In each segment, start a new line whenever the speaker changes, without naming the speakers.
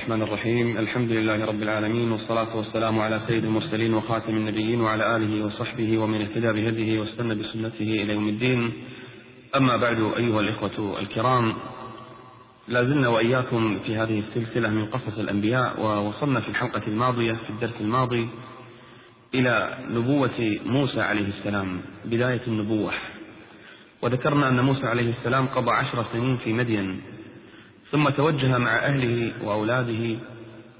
الرحمن الرحيم. الحمد لله رب العالمين والصلاة والسلام على سيد المرسلين وخاتم النبيين وعلى آله وصحبه ومن اهتدى بهديه واستنى بسنته إلى يوم الدين. أما بعد أيها الإخوة الكرام لا زلنا وإياكم في هذه السلسلة من قصص الأنبياء ووصلنا في الحلقة الماضية في الدرس الماضي إلى نبوة موسى عليه السلام بداية النبوة. وذكرنا أن موسى عليه السلام قضى عشر سنين في مدين. ثم توجه مع أهله وأولاده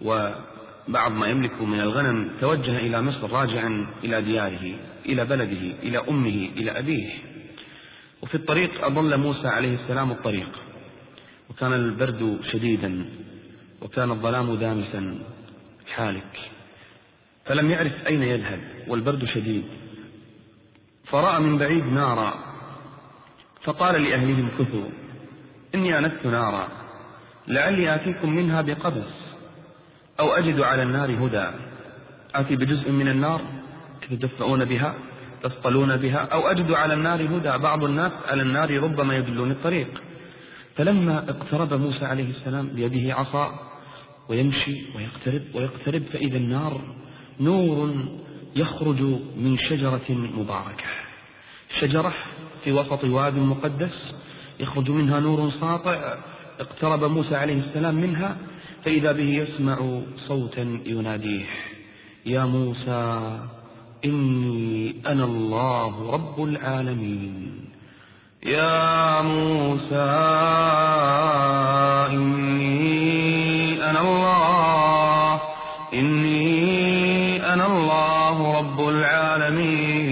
وبعض ما يملك من الغنم توجه إلى مصر راجعا إلى دياره إلى بلده إلى أمه إلى أبيه. وفي الطريق أضل موسى عليه السلام الطريق. وكان البرد شديدا وكان الظلام دامسا. حالك فلم يعرف أين يذهب والبرد شديد. فرأى من بعيد نارا فقال لأهلهم كثوا إني أنست نارا. لعلي آتيكم منها بقبس أو أجد على النار هدى. آتي بجزء من النار تدفئون بها تصطلون بها أو أجد على النار هدى. بعض الناس على النار ربما يدلون الطريق. فلما اقترب موسى عليه السلام بيده عصا ويمشي ويقترب ويقترب فإذا النار نور يخرج من شجرة مباركة. شجرة في وسط واد مقدس يخرج منها نور ساطع اقترب موسى عليه السلام منها فإذا به يسمع صوتا يناديه يا موسى إني أنا الله رب العالمين. يا موسى إني أنا الله إني أنا الله رب العالمين.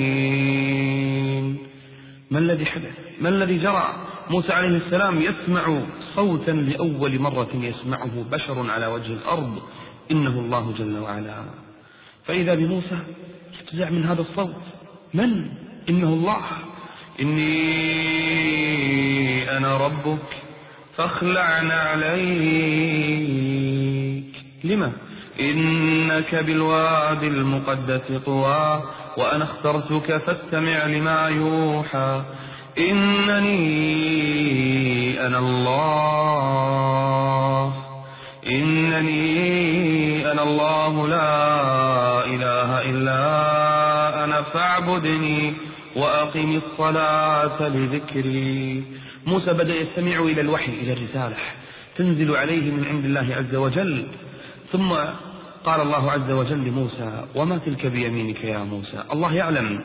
ما الذي حدث؟ ما الذي جرى؟ موسى عليه السلام يسمع صوتا لأول مرة يسمعه بشر على وجه الأرض إنه الله جل وعلا. فإذا بموسى يفزع من هذا الصوت. من؟ إنه الله. إني أنا ربك فاخلعنا عليك. لما؟ إنك بالواد المقدس طوى وأنا اخترتك فاستمع لما يوحى. إنني أنا الله. إنني أنا الله. لا إله إلا أنا فاعبدني وأقم الصلاة لذكري. موسى بدأ يستمع إلى الوحي إلى الرسالة. تنزل عليه من عند الله عز وجل. ثم قال الله عز وجل لموسى وما تلك بيمينك يا موسى؟ الله يعلم.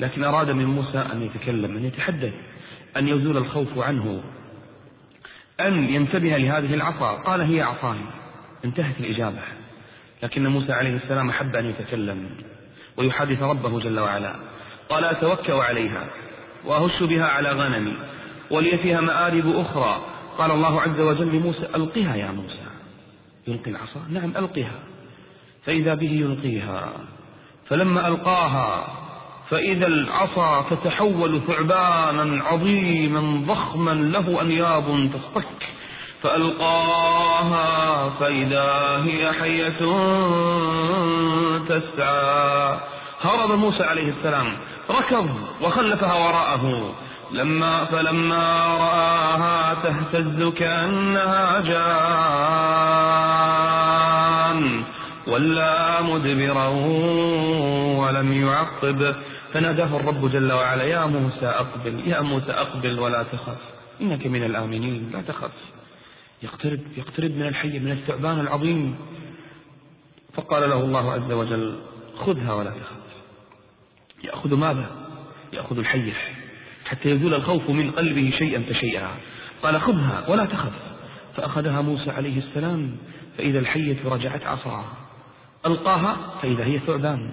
لكن أراد من موسى أن يتكلم أن يتحدث أن يزول الخوف عنه أن ينتبه لهذه العصا قال هي عصاي انتهت الإجابة. لكن موسى عليه السلام أحب أن يتكلم ويحدث ربه جل وعلا. قال أتوكأ عليها وأهش بها على غنمي ولي فيها مآرب أخرى. قال الله عز وجل لموسى ألقها يا موسى. يلقي العصا؟ نعم ألقها. فإذا به يلقيها. فلما ألقاها فإذا العصا تتحول ثعبانا عظيما ضخما له أنياب تصطك فألقاها فإذا هي حية تسعى. هرب موسى عليه السلام ركض وخلفها وراءه. لما فلما رآها تهتز كأنها جان. ولا مدبرا ولم يعقب. فناداه الرب جل وعلا يا موسى أقبل يا موسى أقبل ولا تخف إنك من الآمنين لا تخف. يقترب يقترب من الحي من الثعبان العظيم. فقال له الله عز وجل خذها ولا تخف. يأخذ ماذا؟ يأخذ الحية حتى يزول الخوف من قلبه شيئا فشيئا. قال خذها ولا تخف. فأخذها موسى عليه السلام فإذا الحية رجعت عصا ألقاها فإذا هي ثعبان.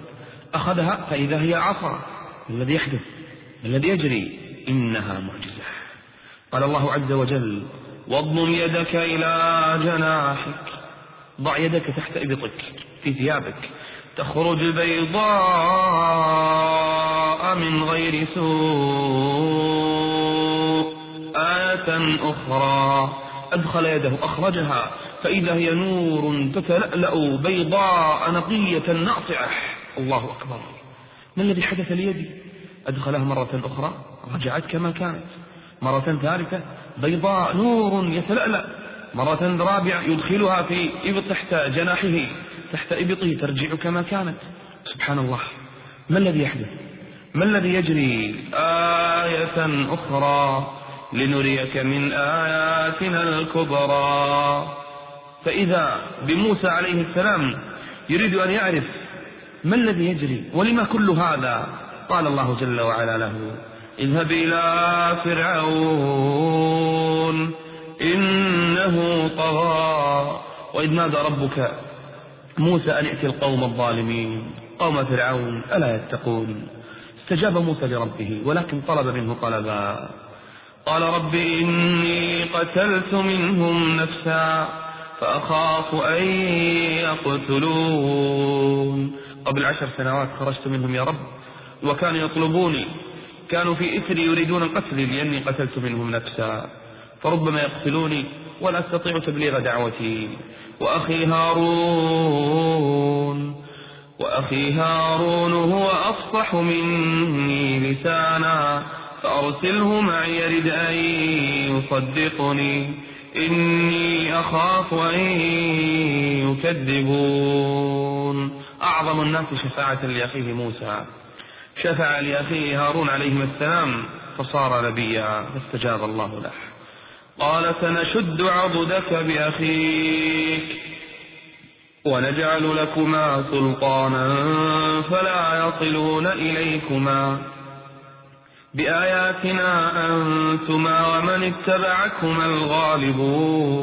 أخذها فإذا هي عصا. الذي يحدث الذي يجري إنها معجزة. قال الله عز وجل واضمم يدك إلى جناحك. ضع يدك تحت إبطك في ثيابك. تخرج بيضاء من غير سوء. آية أخرى أدخل يده أخرجها. فإذا هي نور تتلألأ بيضاء نقية ناطعة. الله أكبر. ما الذي حدث ليدي؟ أدخلها مرة أخرى رجعت كما كانت. مرة ثالثة بيضاء نور يتلألأ. مرة رابعة يدخلها في إبط تحت جناحه. تحت إبطه ترجع كما كانت. سبحان الله. ما الذي يحدث؟ ما الذي يجري آية أخرى؟ لنريك من آياتنا الكبرى. فإذا بموسى عليه السلام يريد أن يعرف ما الذي يجري ولما كل هذا قال الله جل وعلا له اذهب إلى فرعون إنه طغى. وإذ نادى ربك موسى أن ائت القوم الظالمين قوم فرعون ألا يتقون. استجاب موسى لربه ولكن طلب منه طلبا. قال رب إني قتلت منهم نفسا فأخاف أن يقتلون. قبل عشر سنوات خرجت منهم يا رب وكانوا يطلبوني كانوا في إثري يريدون قتلي لأني قتلت منهم نفسا فربما يقتلوني ولا أستطيع تبليغ دعوتي. وأخي هارون وأخي هارون هو أفصح مني لسانا فأرسله معي يرد أن يصدقني. إني أخاف أن يكذبون. أعظم الناس شفاعة لأخيه موسى. شفع لأخيه هارون عليه السلام فصار نبيا فاستجاب الله له. قال سنشد عضدك بأخيك ونجعل لكما سلطانا فلا يصلون إليكما. بآياتنا أنتما ومن اتبعكما الغالبون.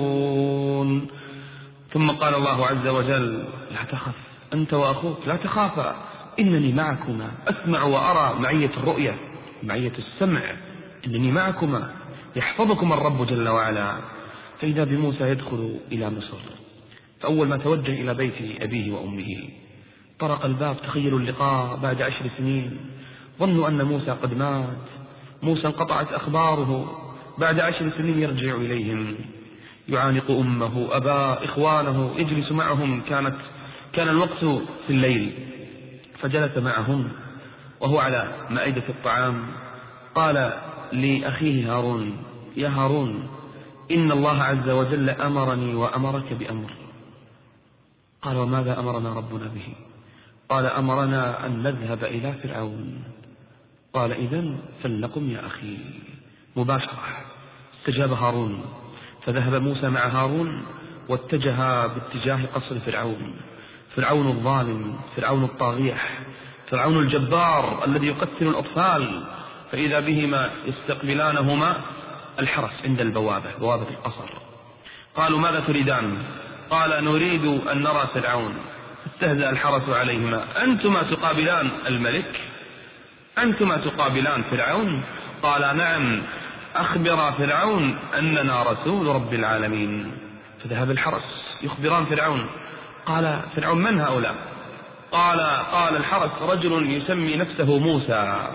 ثم قال الله عز وجل لا تخف. أنت وأخوك لا تخافا. إنني معكما. أسمع وأرى معية الرؤية معية السمع. إنني معكما. يحفظكم الرب جل وعلا. فإذا بموسى يدخل إلى مصر فأول ما توجه إلى بيت أبيه وأمه طرق الباب تخيلوا اللقاء بعد عشر سنين. ظنوا أن موسى قد مات. موسى انقطعت أخباره. بعد عشر سنين يرجع إليهم. يعانق أمه أباه إخوانه يجلس معهم. كانت كان الوقت في الليل فجلس معهم وهو على مائدة الطعام. قال لأخيه هارون يا هارون إن الله عز وجل أمرني وأمرك بأمر. قال وماذا أمرنا ربنا به؟ قال أمرنا أن نذهب إلى فرعون. قال إذا فلنقم يا أخي. مباشرة استجاب هارون فذهب موسى مع هارون واتجه باتجاه قصر فرعون. فرعون الظالم فرعون الطاغيح فرعون الجبار الذي يقتل الأطفال فإذا بهما يستقبلانهما الحرس عند البوابة بوابة القصر. قالوا ماذا تريدان؟ قال نريد أن نرى فرعون. استهزأ الحرس عليهما. أنتما تقابلان الملك؟ أنتما تقابلان فرعون؟ قال نعم. أخبر فرعون أننا رسول رب العالمين. فذهب الحرس يخبران فرعون. قال فرعون من هؤلاء؟ قال قال الحرس رجل يسمي نفسه موسى.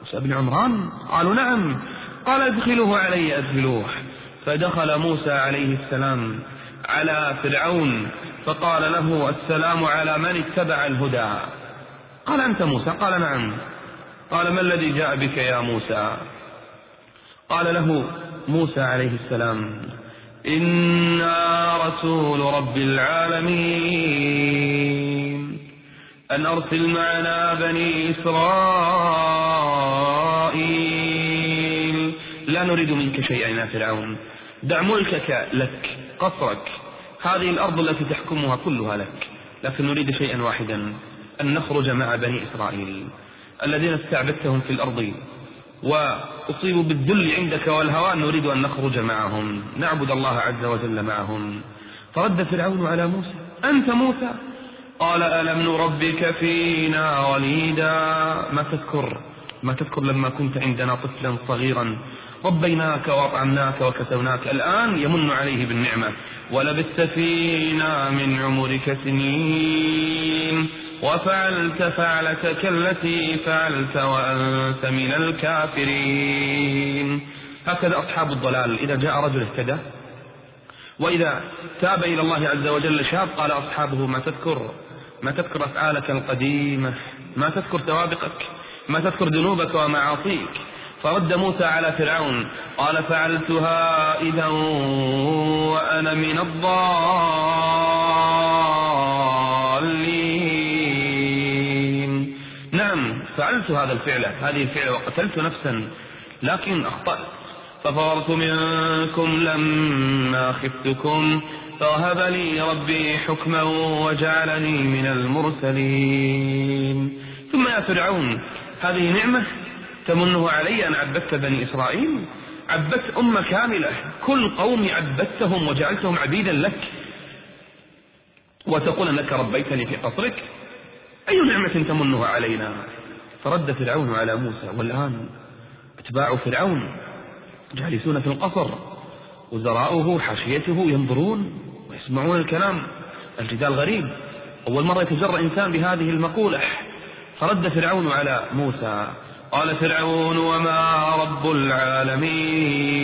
موسى بن عمران؟ قالوا نعم. قال ادخلوه علي أدخلوه. فدخل موسى عليه السلام على فرعون فقال له السلام على من اتبع الهدى. قال أنت موسى؟ قال نعم. قال ما الذي جاء بك يا موسى؟ قال له موسى عليه السلام. إنا رسول رب العالمين. أن أرسل معنا بني إسرائيل. لا نريد منك شيئا يا فرعون. دع ملكك لك قصرك. هذه الأرض التي تحكمها كلها لك. لكن نريد شيئا واحدا أن نخرج مع بني إسرائيل. الذين استعبدتهم في الأرض وأصيبوا بالذل عندك والهوان نريد أن نخرج معهم نعبد الله عز وجل معهم. فرد فرعون على موسى أنت موسى؟ قال ألم نربك فينا وليدا؟ ما تذكر؟ ما تذكر لما كنت عندنا طفلا صغيرا. ربيناك وأطعمناك وكسوناك الآن يمن عليه بالنعمة. ولبثت فينا من عمرك سنين. وفعلت فعلتك التي فعلت وأنت من الكافرين. هكذا أصحاب الضلال. إذا جاء رجل اهتدى وإذا تاب إلى الله عز وجل شاب قال أصحابه ما تذكر ما تذكر أفعالك القديمة؟ ما تذكر سوابقك ما تذكر ذنوبك ومعاصيك؟ فرد موسى على فرعون قال فعلتها إذا وأنا من الضالين. فعلت هذا الفعل هذه الفعل وقتلت نفسا لكن أخطأت. ففررت منكم لما خفتكم فوهب لي ربي حكما وجعلني من المرسلين. ثم يا فرعون هذه نعمة تمنه علي أن عبدت بني إسرائيل؟ عبدت أمة كاملة كل قوم عبدتهم وجعلتهم عبيدا لك. وتقول أنك ربيتني في قصرك؟ أي نعمة تمنها علينا؟ فرد فرعون على موسى والآن أتباع فرعون جالسون في القصر وزراؤه حاشيته ينظرون ويسمعون الكلام الجدال غريب. أول مرة يتجرأ إنسان بهذه المقولة. فرد فرعون على موسى قال فرعون وما رب العالمين.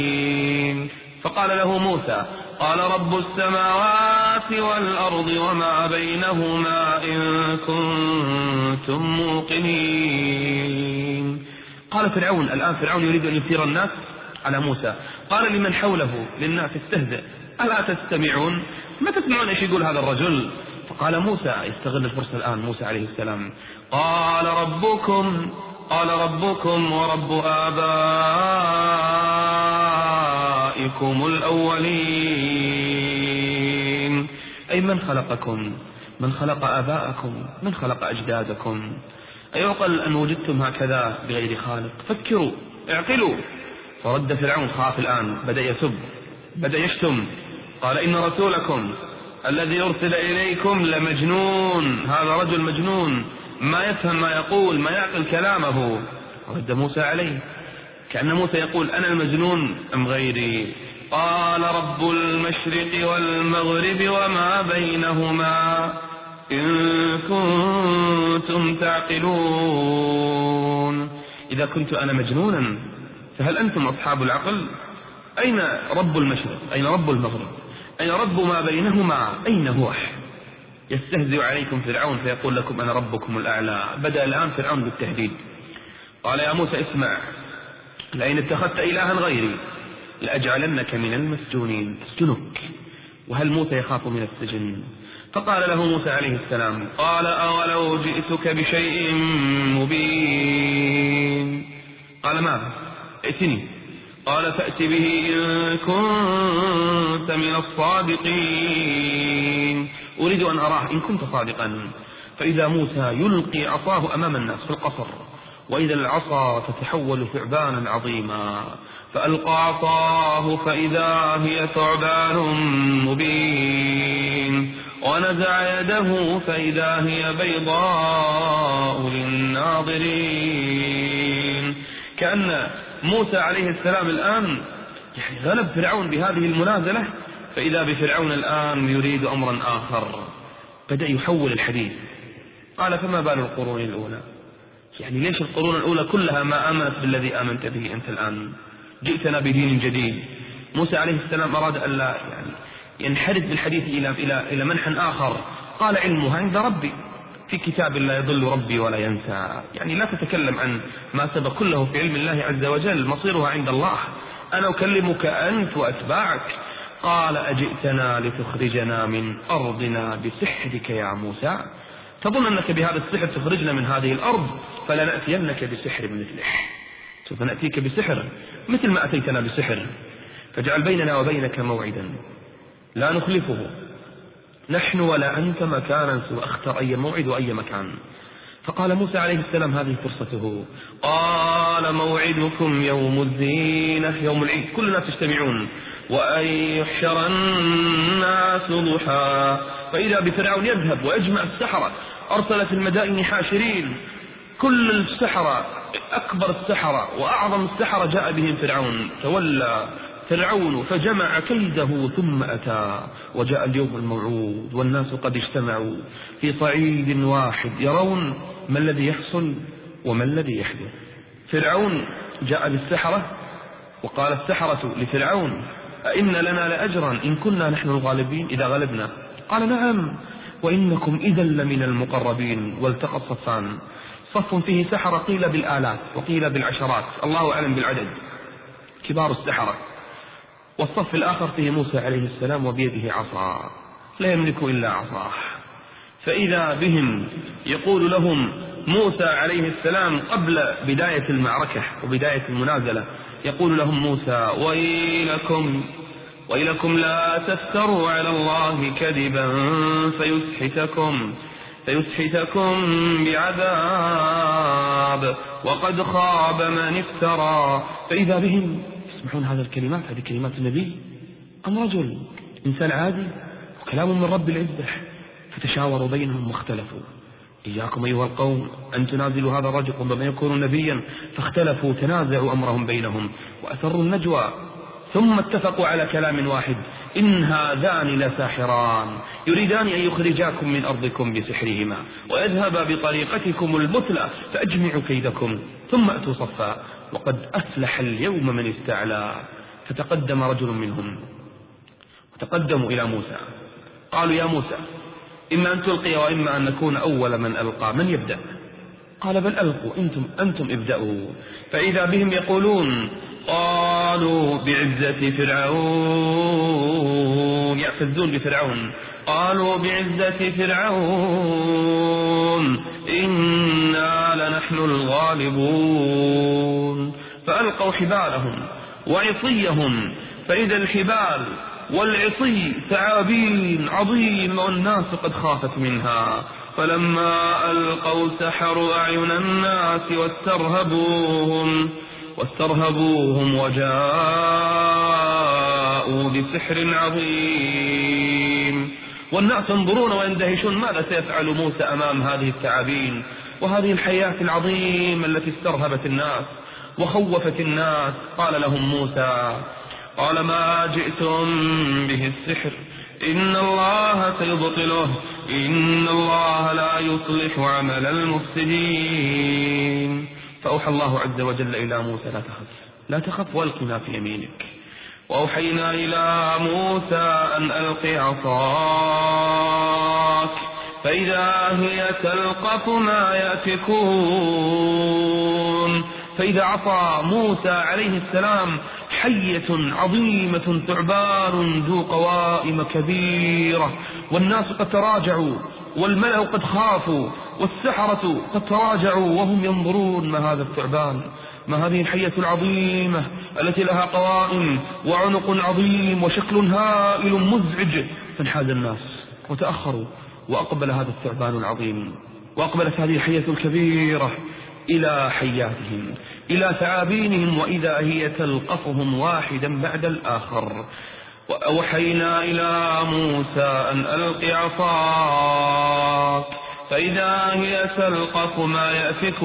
فقال له موسى قال رب السماوات والأرض وما بينهما إن كنتم موقنين. قال فرعون الآن فرعون يريد أن يثير الناس على موسى. قال لمن حوله؟ للناس استهزئ. ألا تستمعون؟ ما تسمعون إيش يقول هذا الرجل؟ فقال موسى يستغل الفرصة الآن موسى عليه السلام. قال ربكم قال ربكم ورب آبائكم. الأولين. أي من خلقكم؟ من خلق آباءكم؟ من خلق أجدادكم؟ أيعقل أن وجدتم هكذا بغير خالق. فكروا اعقلوا. فرد فرعون خاف الآن بدأ يسب بدأ يشتم. قال إن رسولكم الذي أرسل إليكم لمجنون. هذا رجل مجنون. ما يفهم ما يقول ما يعقل كلامه. رد موسى عليه. كأن موسى يقول أنا المجنون أم غيري؟ قال رب المشرق والمغرب وما بينهما إن كنتم تعقلون. إذا كنت أنا مجنونا فهل أنتم أصحاب العقل؟ أين رب المشرق؟ أين رب المغرب؟ أين رب ما بينهما؟ أين هو؟ يستهزئ عليكم فرعون فيقول لكم أنا ربكم الأعلى. بدأ الآن فرعون بالتهديد. قال يا موسى اسمع. لئن اتخذت إلها غيري لأجعلنك من المسجونين. اسجنك. وهل موسى يخاف من السجن؟ فقال له موسى عليه السلام قال أولو جئتك بشيء مبين. قال ماذا؟ ائتني. قال فأت به إن كنت من الصادقين. أريد أن أراه إن كنت صادقا. فإذا موسى يلقي عصاه أمام الناس في القصر وإذا العصا تتحول ثعبانا عظيما فألقى عصاه فإذا هي ثعبان مبين. ونزع يده فإذا هي بيضاء للناظرين. كأن موسى عليه السلام الآن يعني غلب فرعون بهذه المنازلة فإذا بفرعون الآن يريد أمرا آخر بدأ يحول الحديث قال فما بال القرون الأولى؟ يعني ليش القرون الأولى كلها ما آمنت بالذي آمنت به أنت الآن؟ جئتنا بدين جديد. موسى عليه السلام أراد أن لا يعني ينحرف بالحديث إلى إلى إلى منح آخر. قال علمها عند ربي. في كتاب لا يضل ربي ولا ينسى. يعني لا تتكلم عن ما سبق كله في علم الله عز وجل. مصيرها عند الله. أنا أكلمك أنت وأتباعك. قال أجئتنا لتخرجنا من أرضنا بسحرك يا موسى. تظن أنك بهذا السحر تخرجنا من هذه الأرض فلنأتينك بسحر مثله. سوف نأتيك بسحر مثل ما أتيتنا بسحر. فاجعل بيننا وبينك موعدا. لا نخلفه. نحن ولا أنت مكانا سوى اختر أي موعد وأي مكان. فقال موسى عليه السلام هذه فرصته. قال موعدكم يوم الزينة يوم العيد. كل الناس يجتمعون وأن يحشر الناس ضحى. فإذا بفرعون يذهب ويجمع السحرة أرسل في المدائن حاشرين. كل السحرة أكبر السحرة وأعظم السحرة جاء بهم فرعون. تولى فرعون فجمع كيده ثم أتى. وجاء اليوم الموعود والناس قد اجتمعوا في صعيد واحد. يرون ما الذي يحصل وما الذي يحدث فرعون جاء بالسحرة وقال السحرة لفرعون أئن لنا لأجرا إن كنا نحن الغالبين إذا غلبنا؟ قال نعم وإنكم إذا لمن المقربين والتقى الصفان صف فيه سحرة قيل بالآلاف وقيل بالعشرات. الله أعلم بالعدد. كبار السحرة والصف الآخر فيه موسى عليه السلام وبيده عصا. لا يملك إلا عصاه فإذا بهم يقول لهم موسى عليه السلام قبل بداية المعركة وبداية المنازلة يقول لهم موسى ويلكم ويلكم لا تفتروا على الله كذبا فيسحتكم فيسحتكم بعذاب وقد خاب من افترى فإذا بهم يسمعون هذه الكلمات هذه كلمات النبي أم رجل إنسان عادي وكلام من رب العزة فتشاوروا بينهم واختلفوا. إياكم أيها القوم أن تنازلوا هذا الرجل ربما يكون نبيا فاختلفوا تنازعوا أمرهم بينهم وأسروا النجوى ثم اتفقوا على كلام واحد. إن هذان لساحران. يريدان أن يخرجاكم من أرضكم بسحرهما ويذهبا بطريقتكم المثلى فأجمعوا كيدكم ثم أتوا صفا. وقد أفلح اليوم من استعلى. فتقدم رجل منهم. وتقدموا إلى موسى. قالوا يا موسى إما أن تلقي وإما أن نكون أول من ألقى. من يبدأ؟ قال بل ألقوا. أنتم, أنتم ابدأوا. فإذا بهم يقولون قالوا بعزة فرعون يعتزون بفرعون قالوا بعزة فرعون إنا لنحن الغالبون. فألقوا حبالهم وعصيهم فإذا الحبال والعصي ثعابين عظيم والناس قد خافت منها. فلما ألقوا سحروا أعين الناس واسترهبوهم. واسترهبوهم وجاءوا بسحر عظيم. والناس ينظرون ويندهشون ماذا سيفعل موسى أمام هذه الثعابين وهذه الحياة العظيمة التي استرهبت الناس وخوفت الناس؟ قال لهم موسى قال ما جئتم به السحر إن الله سيبطله إن الله لا يصلح عمل المفسدين. فأوحى الله عز وجل إلى موسى لا تخف لا تخف وألق ما في يمينك. وأوحينا إلى موسى أن ألق عصاك فإذا هي تلقف ما يأفكون. فإذا عصى موسى عليه السلام حية عظيمة ثعبان ذو قوائم كبيرة والناس قد تراجعوا والملأ قد خافوا والسحرة قد تراجعوا وهم ينظرون ما هذا الثعبان ما هذه الحية العظيمة التي لها قوائم وعنق عظيم وشكل هائل مزعج. فانحاز الناس وتأخروا وأقبل هذا الثعبان العظيم وأقبلت هذه الحية الكبيرة. إلى حياتهم إلى ثعابينهم وإذا هي تلقفهم واحدا بعد الآخر. وأوحينا إلى موسى أن ألق عصاك فإذا هي تلقف ما يأفكون.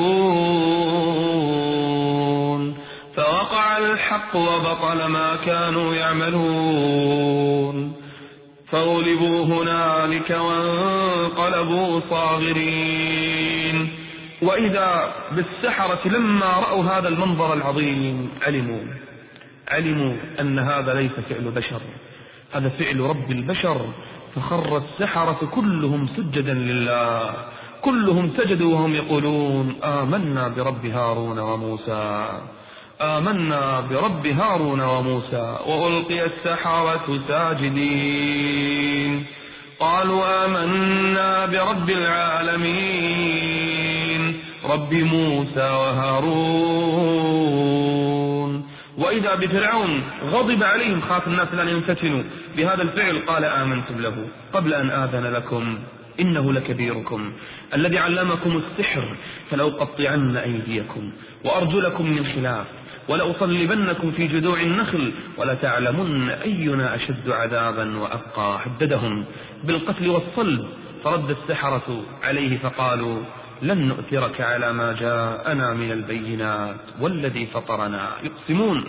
فوقع الحق وبطل ما كانوا يعملون. فغلبوا هنالك وانقلبوا صاغرين. وإذا بالسحرة لما رأوا هذا المنظر العظيم علموا علموا أن هذا ليس فعل بشر. هذا فعل رب البشر. فخر السحرة كلهم سجدا لله. كلهم سجدوا وهم يقولون آمنا برب هارون وموسى. آمنا برب هارون وموسى. وألقي السحرة ساجدين. قالوا آمنا برب العالمين. رب موسى وهارون. وإذا بفرعون غضب عليهم خاف الناس لأن ينفتنوا. بهذا الفعل قال آمنتم له. قبل أن آذن لكم إنه لكبيركم. الذي علمكم السحر فلأقطعن أيديكم وأرجلكم من خلاف ولأصلبنكم في جذوع النخل ولتعلمن أينا أشد عذابا وأبقى حددهم. بالقتل والصلب فرد السحرة عليه فقالوا لن نؤثرك على ما جاءنا من البينات والذي فطرنا. يقسمون.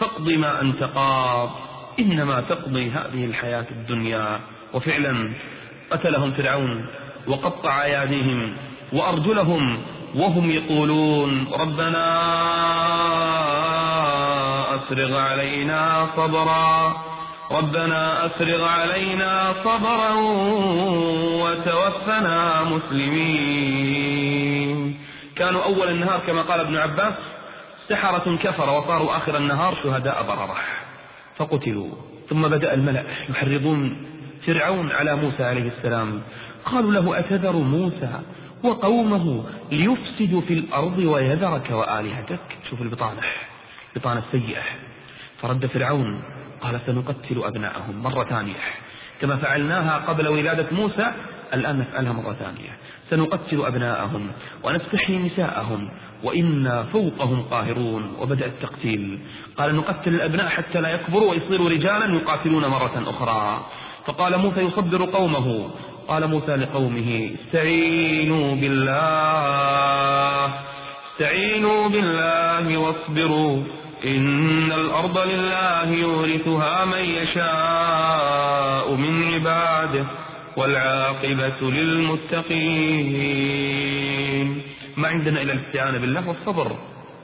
فاقض ما أنت قاض إنما تقضي هذه الحياة الدنيا. وفعلا قتلهم فرعون وقطع أياديهم وأرجلهم وهم يقولون ربنا أفرغ علينا صبرا. ربنا أفرغ علينا صبرا وتوفنا مسلمين. كانوا أول النهار كما قال ابن عباس سحرة كفر وصاروا آخر النهار شهداء بررة. فقتلوا. ثم بدأ الملأ يحرضون فرعون على موسى عليه السلام. قالوا له أتذر موسى وقومه ليفسدوا في الأرض ويذرك وآلهتك؟ شوف البطانة. بطانة سيئة. فرد فرعون قال سنقتل أبناءهم مرة ثانية. كما فعلناها قبل ولادة موسى الآن نفعلها مرة ثانية. سنقتل أبناءهم ونستحيي نساءهم وإنا فوقهم قاهرون. وبدأ التقتيل. قال نقتل الأبناء حتى لا يكبروا ويصيروا رجالا يقاتلون مرة أخرى. فقال موسى يصبر قومه. قال موسى لقومه استعينوا بالله. استعينوا بالله واصبروا. إن الأرض لله يورثها من يشاء من عباده والعاقبة للمتقين. ما عندنا إلا الاستعانة بالله والصبر.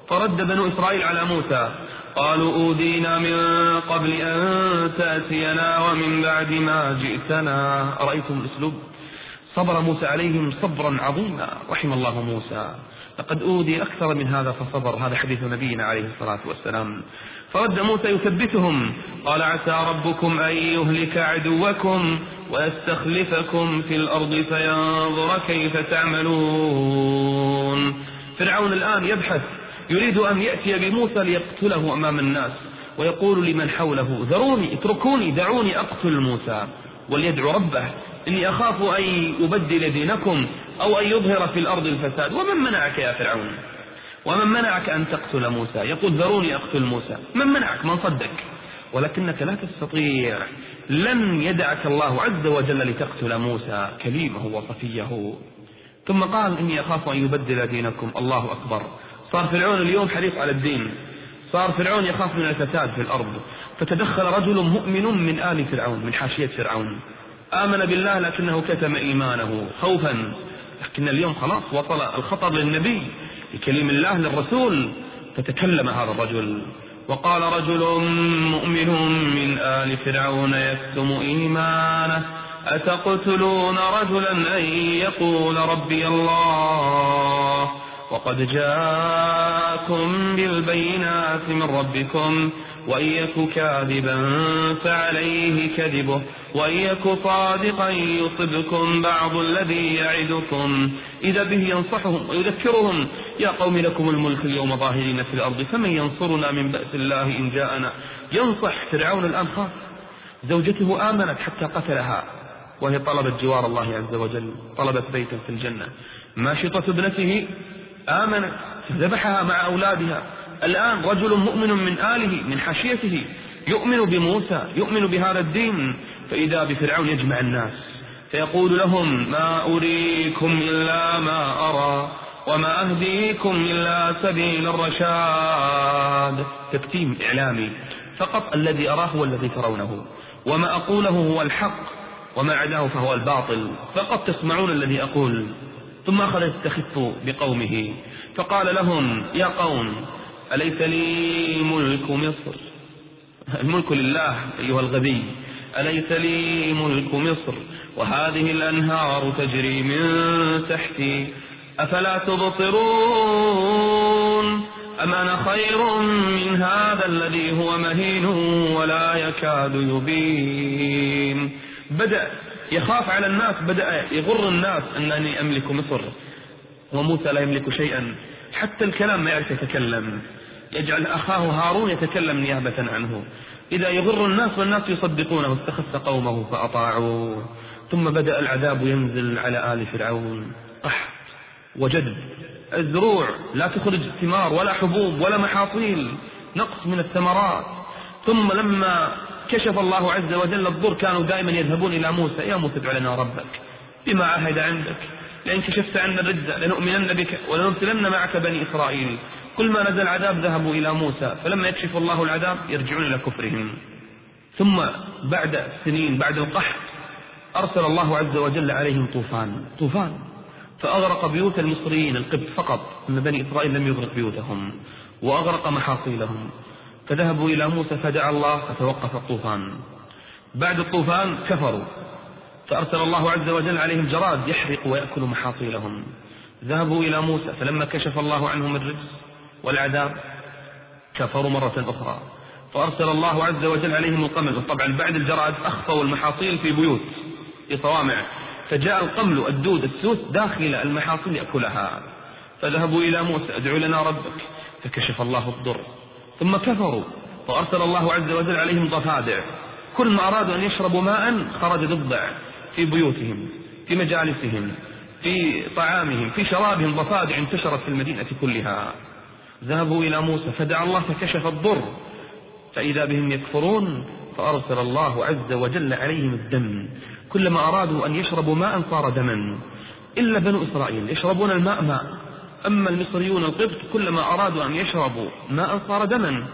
فرد بنو إسرائيل على موسى. قالوا أودينا من قبل أن تأتينا ومن بعد ما جئتنا. أرأيتم الأسلوب؟ صبر موسى عليهم صبرا عظيما. رحم الله موسى. لقد أودي أكثر من هذا فصبر. هذا حديث نبينا عليه الصلاة والسلام. فرد موسى يثبتهم قال عسى ربكم أن يهلك عدوكم ويستخلفكم في الأرض فينظر كيف تعملون. فرعون الآن يبحث. يريد أن يأتي بموسى ليقتله أمام الناس ويقول لمن حوله ذروني اتركوني دعوني أقتل موسى. وليدعو ربه إني أخاف أن يبدل دينكم أو أن يظهر في الأرض الفساد. ومن منعك يا فرعون؟ ومن منعك أن تقتل موسى؟ يقول ذروني أقتل موسى. من منعك؟ من صدك. ولكنك لا تستطيع. لن يدعك الله عز وجل لتقتل موسى. كليمه وصفيه. ثم قال إني أخاف أن يبدل دينكم. الله أكبر. صار فرعون اليوم حريص على الدين. صار فرعون يخاف من الفساد في الأرض. فتدخل رجل مؤمن من آل فرعون من حاشية فرعون. آمن بالله لكنه كتم إيمانه خوفا. لكن اليوم خلاص وصل الخطر للنبي. لكلم الله للرسول فتكلم هذا الرجل. وقال رجل مؤمن من آل فرعون يكتم إيمانه. أتقتلون رجلا أن يقول ربي الله وقد جاءكم بالبينات من ربكم وإن يك كاذبا فعليه كذبه وإن يك صادقا يصبكم بعض الذي يعدكم. إذا به ينصحهم ويذكرهم يا قوم لكم الملك اليوم ظاهرين في الأرض فمن ينصرنا من بأس الله إن جاءنا؟ ينصح فرعون الآن خاف زوجته آمنت حتى قتلها. وهي طلبت جوار الله عز وجل طلبت بيتا في الجنة. ماشطة ابنته؟ آمنت ذبحها مع أولادها. الآن رجل مؤمن من آله من حاشيته يؤمن بموسى يؤمن بهذا الدين فإذا بفرعون يجمع الناس فيقول لهم ما أريكم إلا ما أرى وما أهديكم إلا سبيل الرشاد. تكتيم إعلامي. فقط الذي أراه هو الذي ترونه وما أقوله هو الحق وما عداه فهو الباطل. فقط تسمعون الذي أقول. ثم أخذ يستخف بقومه فقال لهم يا قوم أليس لي ملك مصر؟ الملك لله أيها الغبي أليس لي ملك مصر؟ وهذه الأنهار تجري من تحتي أفلا تبصرون؟ أم أنا خير من هذا الذي هو مهين ولا يكاد يبين؟ بدأ يخاف على الناس بدأ يغر الناس أنني أملك مصر وموسى لا يملك شيئا. حتى الكلام ما يعرف يتكلم. يجعل أخاه هارون يتكلم نيابة عنه. إذا يغر الناس والناس يصدقونه استخف قومه فأطاعوه. ثم بدأ العذاب ينزل على آل فرعون. قحط وجد. الزروع لا تخرج ثمار ولا حبوب ولا محاصيل نقص من الثمرات. ثم لما كشف الله عز وجل الضر كانوا دائما يذهبون إلى موسى يا موسى ادع لنا ربك بما عهد عندك لئن كشفت عنا الرجة لنؤمنن بك ولنرسلن معك بني إسرائيل. كل ما نزل عذاب ذهبوا إلى موسى فلما يكشف الله العذاب يرجعون إلى كفرهم. ثم بعد سنين بعد القحط أرسل الله عز وجل عليهم طوفان طوفان. فأغرق بيوت المصريين القبط فقط أن بني إسرائيل لم يغرق بيوتهم وأغرق محاصيلهم. فذهبوا إلى موسى فدعا الله فتوقف الطوفان. بعد الطوفان كفروا فأرسل الله عز وجل عليهم جراد يحرق ويأكل محاصيلهم. ذهبوا إلى موسى فلما كشف الله عنهم الرجس والعذاب كفروا مرة أخرى. فأرسل الله عز وجل عليهم القمل. طبعا بعد الجراد أخفوا المحاصيل في بيوت في صوامع فجاء القمل الدود السوس داخل المحاصيل يأكلها. فذهبوا إلى موسى ادعوا لنا ربك. فكشف الله الضر. ثم كفروا فأرسل الله عز وجل عليهم ضفادع. كل ما أرادوا أن يشربوا ماء خرج ضفدع في بيوتهم في مجالسهم في طعامهم في شرابهم. ضفادع انتشرت في المدينة كلها. ذهبوا إلى موسى فدعا الله فكشف الضر. فإذا بهم يكفرون فأرسل الله عز وجل عليهم الدم. كلما أرادوا أن يشربوا ماء صار دما. إلا بنو إسرائيل يشربون الماء ماء. أما المصريون القبط كلما أرادوا أن يشربوا ماء صار دما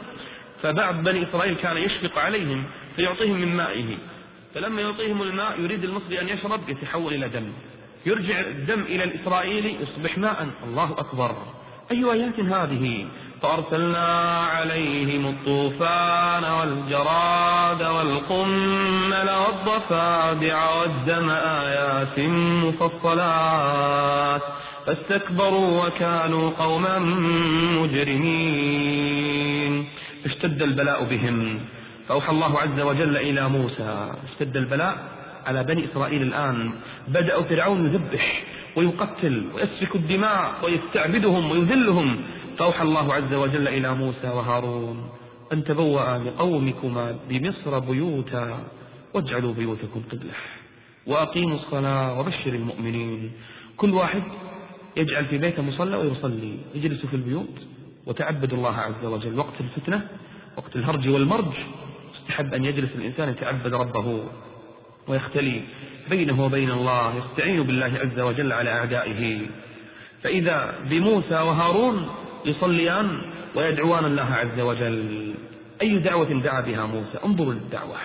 فبعض بني إسرائيل كان يشفق عليهم فيعطيهم من مائه فلما يعطيهم الماء يريد المصري أن يشرب يتحول إلى دم يرجع الدم إلى الإسرائيلي يصبح ماء الله أكبر. أي آيات هذه؟ فأرسلنا عليهم الطوفان والجراد والقمل والضفادع والدم آيات مفصلات. فاستكبروا وكانوا قوما مجرمين. اشتد البلاء بهم. فأوحى الله عز وجل إلى موسى. اشتد البلاء على بني إسرائيل الآن. بدأ فرعون يذبح ويقتل ويسفك الدماء ويستعبدهم ويذلهم. فأوحى الله عز وجل إلى موسى وهارون أن تبوأ لقومكما بمصر بيوتا واجعلوا بيوتكم قبلة. وأقيموا الصلاة وبشر المؤمنين. كل واحد يجعل في بيته مصلى ويصلي. يجلس في البيوت وتعبد الله عز وجل. وقت الفتنة وقت الهرج والمرج استحب أن يجلس الإنسان يتعبد ربه ويختلي بينه وبين الله يستعين بالله عز وجل على أعدائه. فإذا بموسى وهارون يصليان ويدعوان الله عز وجل أي دعوة دعا بها موسى؟ انظروا للدعوة.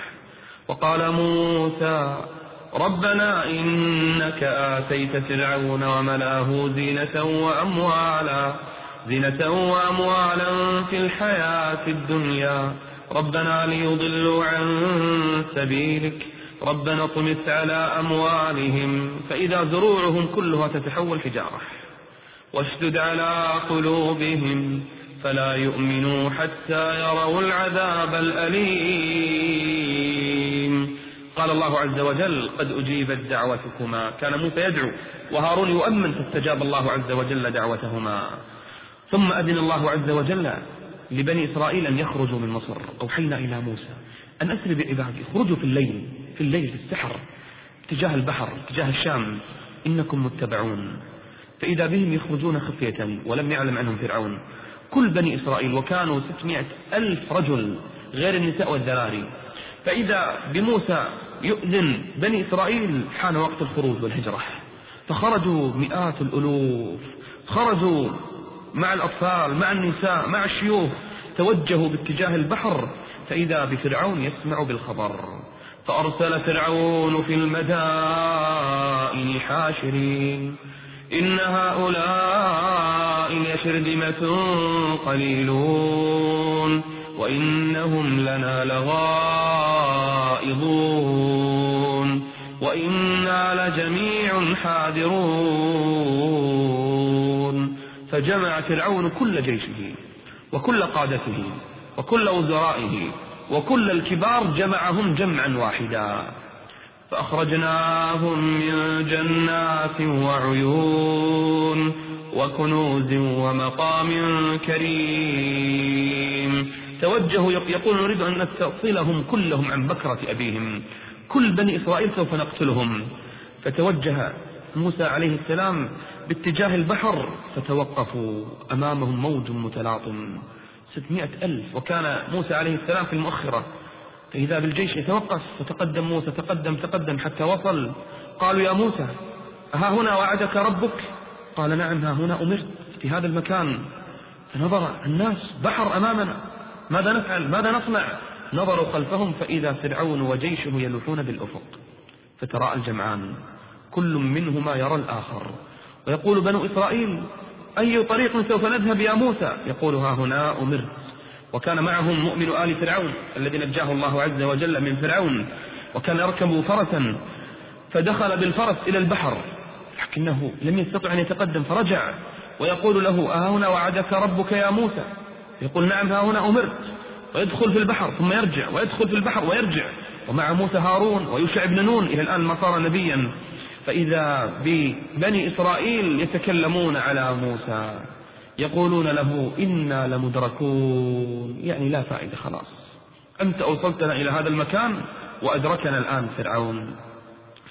وقال موسى ربنا إنك آتيت فرعون وملاه زينة وأموالا زينة وأموالا في الحياة الدنيا. ربنا ليضلوا عن سبيلك. ربنا اطمس على أموالهم فإذا زروعهم كلها تتحول حجارة. واشدد على قلوبهم فلا يؤمنوا حتى يروا العذاب الأليم. قال الله عز وجل قد أجيبت دعوتكما. كان موسى يدعو وهارون يؤمن فاستجاب الله عز وجل دعوتهما. ثم أذن الله عز وجل لبني إسرائيل أن يخرجوا من مصر. أوحينا إلى موسى أن أسر بعبادي اخرجوا في الليل في الليل في السحر اتجاه البحر اتجاه الشام إنكم متبعون. فإذا بهم يخرجون خفية ولم يعلم عنهم فرعون. كل بني إسرائيل وكانوا ستمائة ألف رجل غير النساء والذراري. فإذا بموسى يؤذن بني إسرائيل حان وقت الخروج والهجرة. فخرجوا مئات الألوف. خرجوا مع الأطفال مع النساء مع الشيوخ. توجهوا باتجاه البحر فإذا بفرعون يسمع بالخبر. فأرسل فرعون في المدائن حاشرين. إن هؤلاء لشرذمة قليلون. وإنهم لنا لغائظون وإنا لجميع حاذرون فجمع فرعون كل جيشه وكل قادته وكل وزرائه وكل الكبار جمعهم جمعا واحدا فأخرجناهم من جنات وعيون وكنوز ومقام كريم توجهوا يقول نريد أن نستأصلهم كلهم عن بكرة أبيهم. كل بني إسرائيل سوف نقتلهم. فتوجه موسى عليه السلام باتجاه البحر فتوقفوا أمامهم موج متلاطم. ستمائة ألف. وكان موسى عليه السلام في المؤخرة. فإذا بالجيش يتوقف فتقدم موسى تقدم تقدم حتى وصل. قالوا يا موسى ها هنا وعدك ربك؟ قال نعم ها هنا أمرت في هذا المكان. فنظر الناس بحر أمامنا. ماذا نفعل؟ ماذا نصنع؟ نظروا خلفهم فإذا فرعون وجيشه يلوحون بالأفق فتراءى الجمعان كل منهما يرى الآخر. ويقول بنو إسرائيل أي طريق سوف نذهب يا موسى؟ يقول ها هنا أمرت وكان معهم مؤمن آل فرعون الذي نجاه الله عز وجل من فرعون وكان يركب فرسا فدخل بالفرس إلى البحر لكنه لم يستطع أن يتقدم فرجع. ويقول له أها هنا وعدك ربك يا موسى؟ يقول نعم ها هنا أمرت. ويدخل في البحر ثم يرجع ويدخل في البحر ويرجع. ومع موسى هارون ويوشع بن نون إلى الآن ما صار نبيا. فإذا ببني إسرائيل يتكلمون على موسى يقولون له إنا لمدركون. يعني لا فائدة خلاص. أنت أوصلتنا إلى هذا المكان وأدركنا الآن فرعون.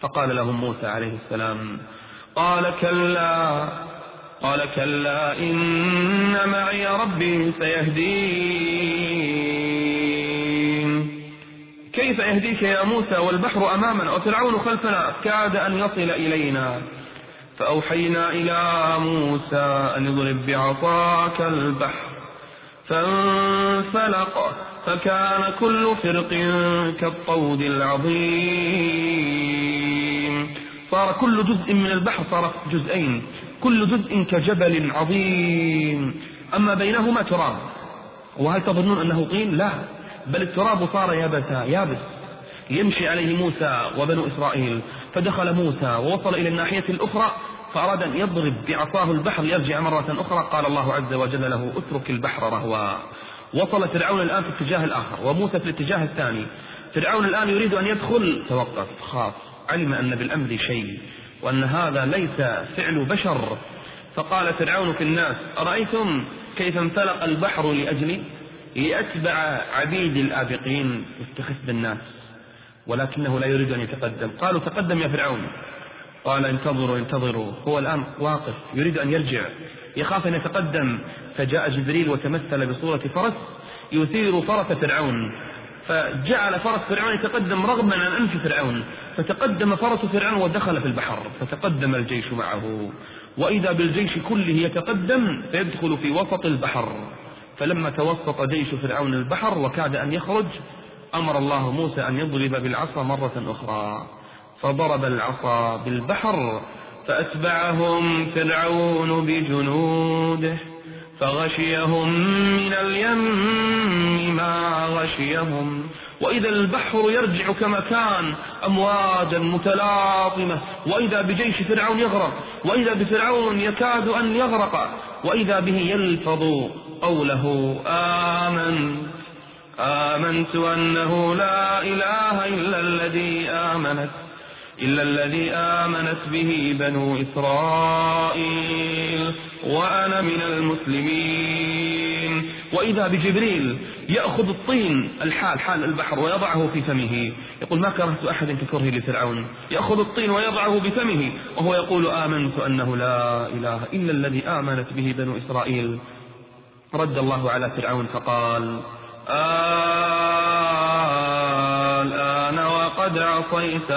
فقال لهم موسى عليه السلام قال كلا. قال كلا إن معي ربي سيهدين. كيف يهديك يا موسى والبحر أمامنا وفرعون خلفنا؟ كاد أن يصل إلينا. فأوحينا إلى موسى أن اضرب بعصاك البحر فانفلق فكان كل فرق كالطود العظيم. صار كل جزء من البحر صار جزئين. كل جزء كجبل عظيم. أما بينهما تراب. وهل تظنون أنه طين؟ لا. بل التراب صار يابسا يابس. يمشي عليه موسى وبنو إسرائيل. فدخل موسى ووصل إلى الناحية الأخرى فأراد أن يضرب بعصاه البحر ليرجع مرة أخرى. قال الله عز وجل له اترك البحر رهوا. وصل فرعون الآن في الاتجاه الآخر وموسى في الاتجاه الثاني. فرعون الآن يريد أن يدخل. توقف. خاف. علم أن بالأمر شيء وأن هذا ليس فعل بشر. فقال فرعون في الناس أرأيتم كيف انفلق البحر لأجلي لأتبع عبيد الآبقين يستخف بالناس؟ ولكنه لا يريد أن يتقدم. قالوا تقدم يا فرعون. قال انتظروا انتظروا. هو الآن واقف يريد أن يرجع. يخاف أن يتقدم فجاء جبريل وتمثل بصورة فرس يثير فرس فرعون. فجعل فرس فرعون يتقدم رغما عن أنف فرعون. فتقدم فرس فرعون ودخل في البحر. فتقدم الجيش معه. وإذا بالجيش كله يتقدم فيدخل في وسط البحر. فلما توسط جيش فرعون البحر وكاد أن يخرج أمر الله موسى أن يضرب بالعصا مرة أخرى. فضرب العصا بالبحر فأتبعهم فرعون بجنوده. فغشيهم من اليم ما غشيهم. وإذا البحر يرجع كما كان أمواجا متلاطمة وإذا بجيش فرعون يغرق وإذا بفرعون يكاد أن يغرق وإذا به يلفظ قوله آمن. آمنت أنه لا إله إلا الذي آمنت إلا الذي آمنت به بنو إسرائيل. وأنا من المسلمين. وإذا بجبريل يأخذ الطين الحال حال البحر ويضعه في فمه. يقول ما كرهت أحد ككره لفرعون. يأخذ الطين ويضعه بفمه. وهو يقول آمنت أنه لا إله إلا الذي آمنت به بنو إسرائيل. رد الله على فرعون فقال آه الآن وقد عصيت.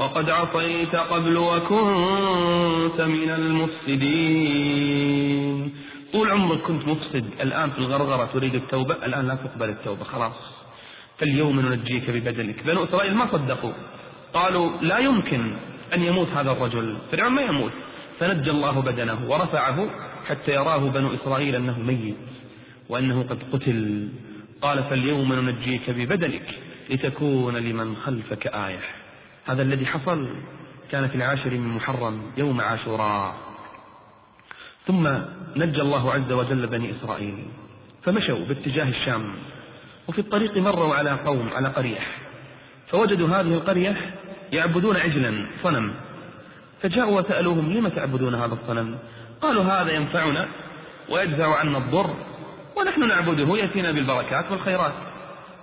وقد عصيت قبل وكنت من المفسدين. طول عمرك كنت مفسد الآن في الغرغرة تريد التوبة؟ الآن لا تقبل التوبة خلاص. فاليوم ننجيك ببدنك. بنو إسرائيل ما صدقوا؟ قالوا لا يمكن أن يموت هذا الرجل. فرعون ما يموت. فنجى الله بدنه ورفعه حتى يراه بنو إسرائيل أنه ميت وأنه قد قتل. قال فاليوم ننجيك ببدنك لتكون لمن خلفك آية. هذا الذي حصل كان في العاشر من محرم يوم عاشوراء. ثم نجى الله عز وجل بني إسرائيل فمشوا باتجاه الشام وفي الطريق مروا على قوم على قرية فوجدوا هذه القرية يعبدون عجلا صنم. فجاءوا وسألوهم لم تعبدون هذا الصنم؟ قالوا هذا ينفعنا ويدفع عنا الضر ونحن نعبده يأتينا بالبركات والخيرات.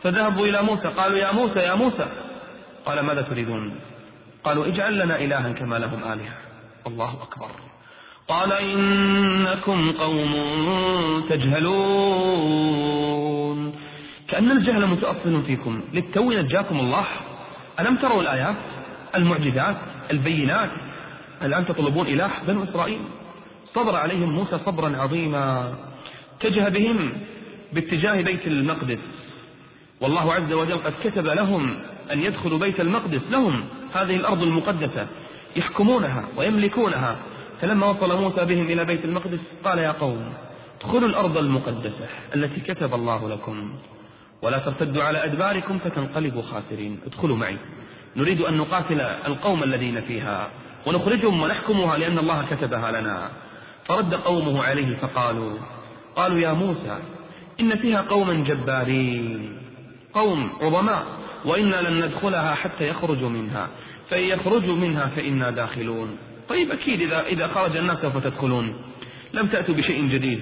فذهبوا إلى موسى قالوا يا موسى يا موسى. قال ماذا تريدون؟ قالوا اجعل لنا إلها كما لهم آلهة. الله أكبر. قال إنكم قوم تجهلون. كأن الجهل متأصل فيكم. للتو نجاكم الله. ألم تروا الآيات؟ المعجزات؟ البينات؟ الآن تطلبون إله بنو إسرائيل؟ صبر عليهم موسى صبرا عظيما. اتجه بهم باتجاه بيت المقدس. والله عز وجل قد كتب لهم أن يدخلوا بيت المقدس لهم هذه الأرض المقدسة يحكمونها ويملكونها. فلما وصل موسى بهم إلى بيت المقدس قال يا قوم ادخلوا الأرض المقدسة التي كتب الله لكم. ولا ترتدوا على أدباركم فتنقلبوا خاسرين. ادخلوا معي. نريد أن نقاتل القوم الذين فيها ونخرجهم ونحكمها لأن الله كتبها لنا. فرد قومه عليه فقالوا قالوا يا موسى إن فيها قوما جبارين. قوم عظماء وإنا لن ندخلها حتى يخرجوا منها. فإن يخرجوا منها فإنا داخلون. طيب أكيد إذا, إذا خرج الناس سوف تدخلون. لم تأتوا بشيء جديد.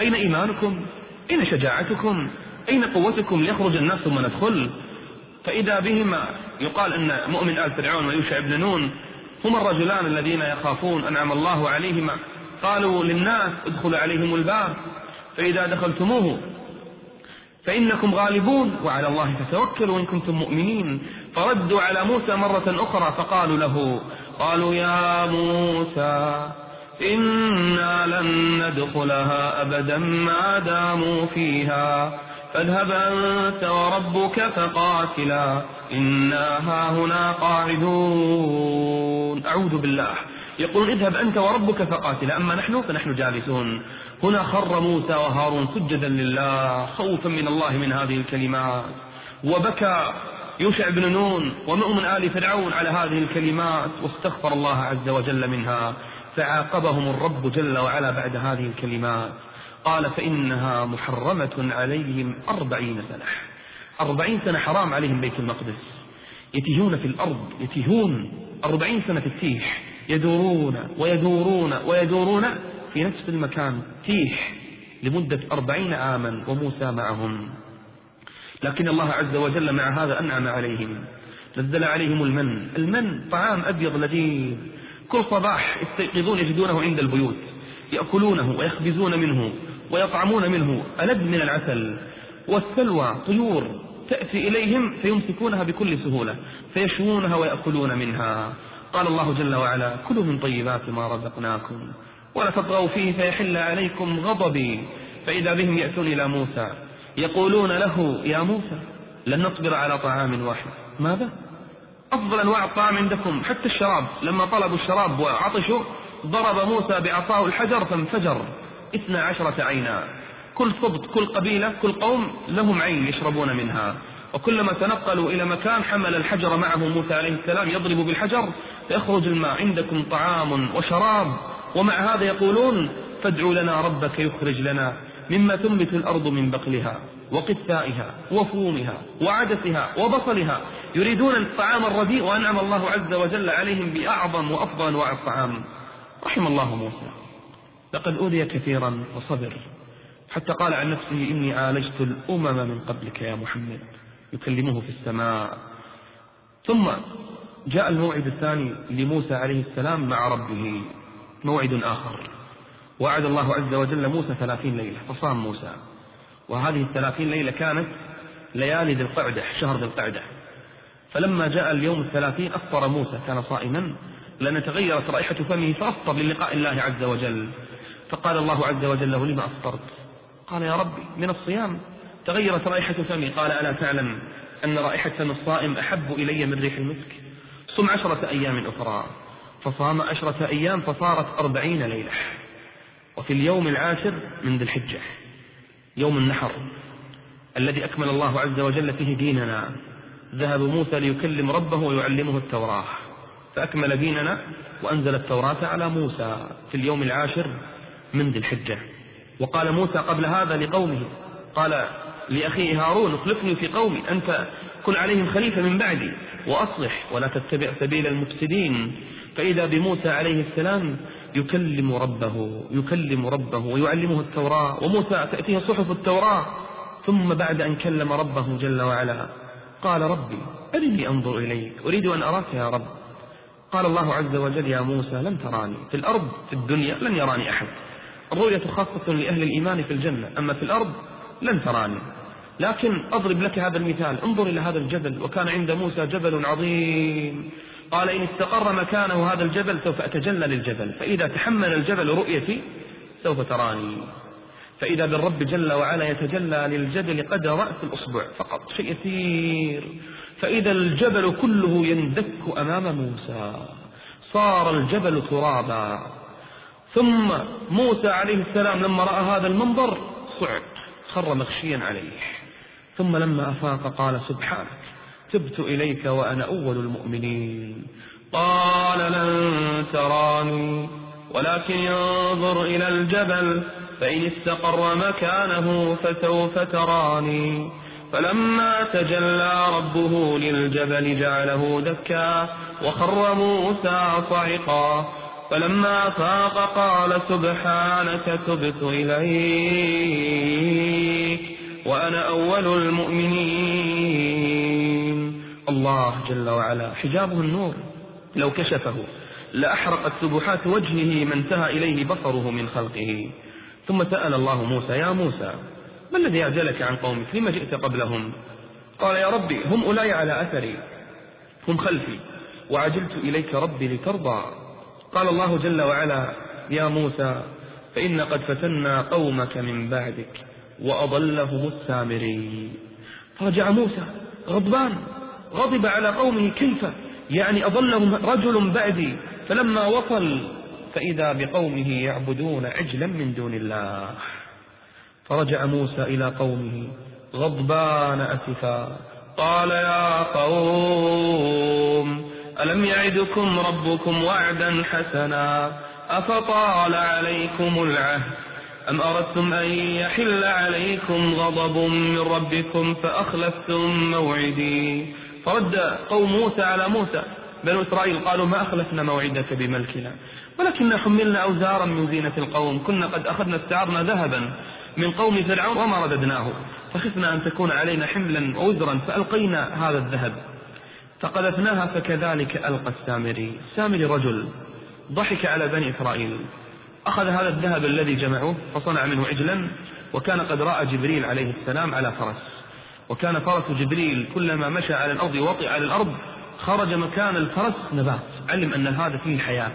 أين إيمانكم؟ أين شجاعتكم؟ أين قوتكم ليخرج الناس ثم ندخل؟ فإذا بهما يقال أن مؤمن آل فرعون ويوشع بن نون هما الرجلان الذين يخافون أنعم الله عليهما. قالوا للناس ادخلوا عليهم الباب. فإذا دخلتموه فإنكم غالبون وعلى الله فتوكلوا إن كنتم مؤمنين. فردوا على موسى مرة أخرى فقالوا له قالوا يا موسى إنا لن ندخلها أبدا ما داموا فيها. فاذهب أنت وربك فقاتلا إنا هاهنا قاعدون. أعوذ بالله. يقول اذهب أنت وربك فقاتلا أما نحن فنحن جالسون. هنا خر موسى وهارون سجدا لله خوفا من الله من هذه الكلمات. وبكى يوشع بن نون ومؤمن آل فرعون على هذه الكلمات واستغفر الله عز وجل منها. فعاقبهم الرب جل وعلا بعد هذه الكلمات. قال فإنها محرمة عليهم أربعين سنة. أربعين سنة حرام عليهم بيت المقدس. يتيهون في الأرض يتيهون أربعين سنة التيح يدورون ويدورون ويدورون في نفس المكان تيح لمدة أربعين عاما وموسى معهم. لكن الله عز وجل مع هذا أنعم عليهم. نزل عليهم المن. المن طعام أبيض لذيذ. كل صباح يستيقظون يجدونه عند البيوت. يأكلونه ويخبزون منه ويطعمون منه. ألد من العسل. والسلوى طيور تأتي إليهم فيمسكونها بكل سهولة. فيشوونها ويأكلون منها. قال الله جل وعلا كلوا من طيبات ما رزقناكم. ولا تطغوا فيه فيحل عليكم غضبي. فإذا بهم يأتون إلى موسى يقولون له يا موسى لن نصبر على طعام واحد. ماذا؟ أفضل أنواع الطعام عندكم حتى الشراب. لما طلبوا الشراب وعطشوا ضرب موسى بعصاه الحجر فانفجر. اثنا عشرة عينا. كل صبط كل قبيلة كل قوم لهم عين يشربون منها. وكلما تنقلوا إلى مكان حمل الحجر معه موسى عليه السلام يضرب بالحجر فيخرج الماء. عندكم طعام وشراب. ومع هذا يقولون فادعوا لنا ربك يخرج لنا مما تنبت الأرض من بقلها وقثائها وفومها وعدسها وبصلها. يريدون الطعام الرديء وأنعم الله عز وجل عليهم بأعظم وأفضل أنواع الطعام رحم الله موسى. لقد أوذي كثيرا وصبر حتى قال عن نفسه إني عالجت الأمم من قبلك يا محمد يكلمه في السماء. ثم جاء الموعد الثاني لموسى عليه السلام مع ربه. موعد آخر. وعد الله عز وجل موسى ثلاثين ليلة فصام موسى. وهذه الثلاثين ليلة كانت ليالي ذي القعدة شهر ذي القعدة. فلما جاء اليوم الثلاثين أفطر موسى كان صائما. لأن تغيرت رائحة فمه فأفطر للقاء الله عز وجل. فقال الله عز وجل له لما أفطرت؟ قال يا ربي من الصيام. تغيرت رائحة فمي قال ألا تعلم أن رائحة فم الصائم أحب إلي من ريح المسك؟ صم عشرة أيام أخرى. فصام عشرة أيام فصارت أربعين ليلة. وفي اليوم العاشر من ذي الحجة يوم النحر الذي أكمل الله عز وجل فيه ديننا ذهب موسى ليكلم ربه ويعلمه التوراة. فأكمل ديننا وأنزل التوراة على موسى في اليوم العاشر من ذي الحجة. وقال موسى قبل هذا لقومه قال لأخيه هارون اخلفني في قومي أنت كن عليهم خليفة من بعدي. وأصلح ولا تتبع سبيل المفسدين. فإذا بموسى عليه السلام يكلم ربه يكلم ربه ويعلمه التوراة وموسى تأتيه صحف التوراة ثم بعد أن كلم ربه جل وعلا قال ربي أرني أنظر إليك أريد أن أراك يا رب. قال الله عز وجل يا موسى لن تراني في الأرض في الدنيا لن يراني أحد. الرؤية خاصة لأهل الإيمان في الجنة أما في الأرض لن تراني. لكن أضرب لك هذا المثال. انظر إلى هذا الجبل وكان عند موسى جبل عظيم. قال إن استقر مكانه هذا الجبل سوف أتجلى للجبل. فإذا تحمل الجبل رؤيتي سوف تراني. فإذا بالرب جل وعلا يتجلى للجبل قدر رأس الأصبع فقط شيء يسير فإذا الجبل كله يندك أمام موسى. صار الجبل ترابا. ثم موسى عليه السلام لما رأى هذا المنظر صعد خر مغشيا عليه. ثم لما أفاق قال سبحانك تبت إليك وأنا أول المؤمنين.
قال لن تراني ولكن انظر إلى الجبل فإن استقر مكانه فسوف تراني. فلما تجلى ربه للجبل جعله دكا وخر موسى صعقا. فلما فاق قال سبحانك تبت إليك. وأنا أول المؤمنين.
الله جل وعلا حجابه النور. لو كشفه لأحرقت سبحات وجهه ما انتهى إليه بصره من خلقه. ثم سأل الله موسى يا موسى ما الذي أعجلك عن قومك؟ لما جئت قبلهم؟ قال يا ربي هم أولاي على أثري هم خلفي وعجلت إليك ربي لترضى. قال الله جل وعلا يا موسى فإن قد فتنا قومك من بعدك. وأضلهم السامري فرجع موسى غضبان غضب على قومه كيف يعني أضلهم رجل بعدي فلما وصل فإذا بقومه يعبدون عجلا من دون الله. فرجع موسى إلى قومه غضبان أسفا قال يا قوم ألم يعدكم ربكم وعدا حسنا؟ أفطال عليكم العهد؟ أم أردتم أن يحل عليكم غضب من ربكم فأخلفتم موعدي؟ فرد قوم موسى على موسى. بنو إسرائيل قالوا ما أخلفنا موعدك بملكنا ولكننا حملنا أوزارا من زينة القوم. كنا قد أخذنا استعرنا ذهبا من قوم فرعون وما رددناه. فخفنا أن تكون علينا حملا ووزرا فألقينا هذا الذهب. فقذفناها فكذلك ألقى السامري. السامري رجل ضحك على بني إسرائيل. أخذ هذا الذهب الذي جمعوه فصنع منه عجلا وكان قد رأى جبريل عليه السلام على فرس. وكان فرس جبريل كلما مشى على الأرض وطئ على الأرض خرج مكان الفرس نبات. علم أن هذا فيه حياة.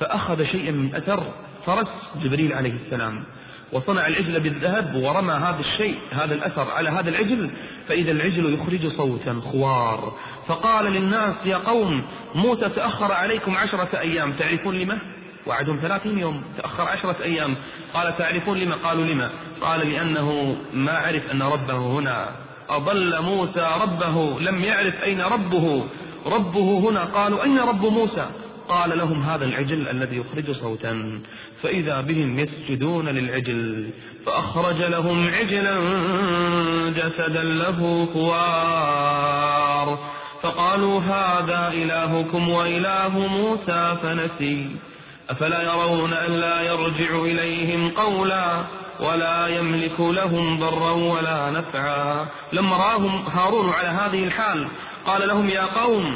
فأخذ شيئا من أثر فرس جبريل عليه السلام. وصنع العجل بالذهب ورمى هذا الشيء هذا الأثر على هذا العجل فإذا العجل يخرج صوتا خوار. فقال للناس يا قوم موسى تأخر عليكم عشرة أيام تعرفون لما وعدهم ثلاثين يوم تأخر عشرة أيام. قال تعرفون لما؟ قالوا لما؟ قال لأنه ما عرف أن ربه هنا. أضل موسى ربه لم يعرف أين ربه. ربه هنا. قالوا أين رب موسى؟ قال لهم هذا العجل الذي يخرج صوتا. فإذا بهم يسجدون للعجل فأخرج لهم عجلا جسدا له خوار. فقالوا هذا إلهكم وإله موسى فنسي. أفلا يرون أن لا يرجع إليهم قولا ولا يملك لهم ضرا ولا نفعا. لما راهم هارون على هذه الحال قال لهم يا قوم